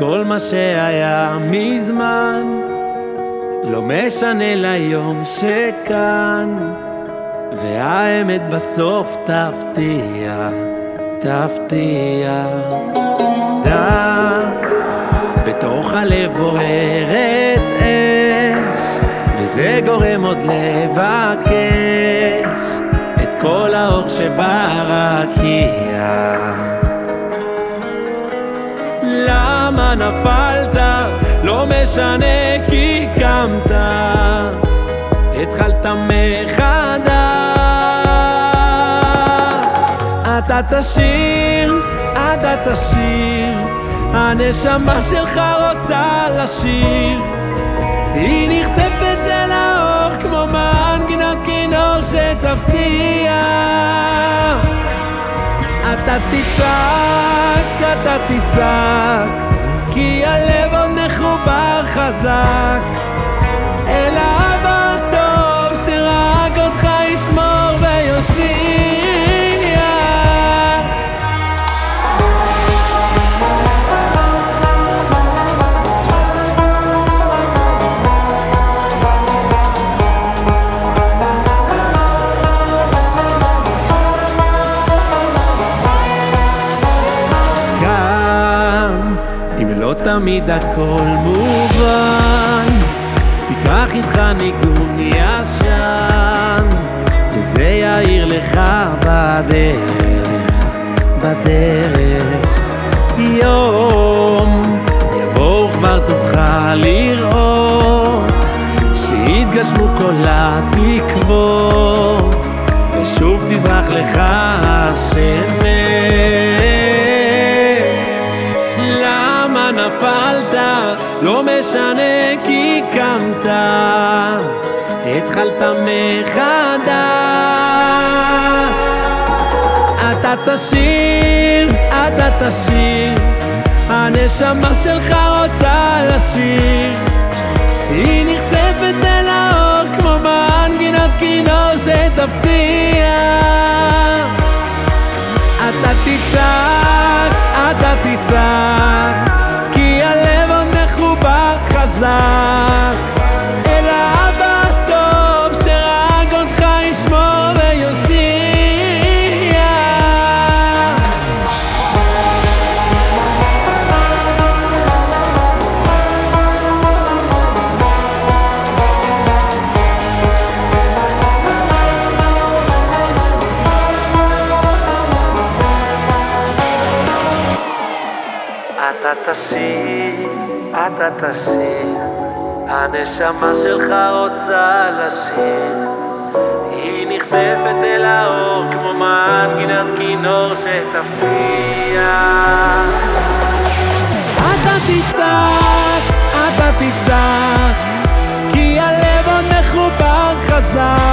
כל מה שהיה מזמן לא משנה ליום שכאן. והאמת בסוף תפתיע, תפתיע. דע, בתוך הלב בוערת אש וזה גורם עוד לבקש את כל האור שברקיע למה נפלת? לא משנה כי קמת. התחלת מחדש. אתה תשיר, אתה תשיר. הנשמה שלך רוצה לשיר. היא נחשפת אל האור כמו מנגינת כינור שתפציע אתה תצעק, אתה תצעק כי הלב עוד מחובר חזק לא תמיד הכל מובן. תיקח איתך ניגון ישן וזה יאיר לך בדרך, בדרך. יום יבואו כבר תוכל לראות שיתגשמו כל התקוות ושוב תזרח לך השמש למה נפלת? לא משנה כי קמת. התחלת מחדש. אתה תשיר, אתה תשיר הנשמה שלך רוצה לשיר. היא נחשפת אל האור כמו מנגינת כינור שתפציע אתה תצעק, אתה תצעק חזק. אל האבא הטוב שרק אותך ישמור ויושיע. אתה תשיר, אתה תשיר, הנשמה שלך רוצה לשיר. היא נחשפת אל האור כמו מנגינת כינור שתפציע. אתה תצעק, אתה תצעק, כי הלב עוד מחובר חזק.